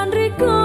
lan riko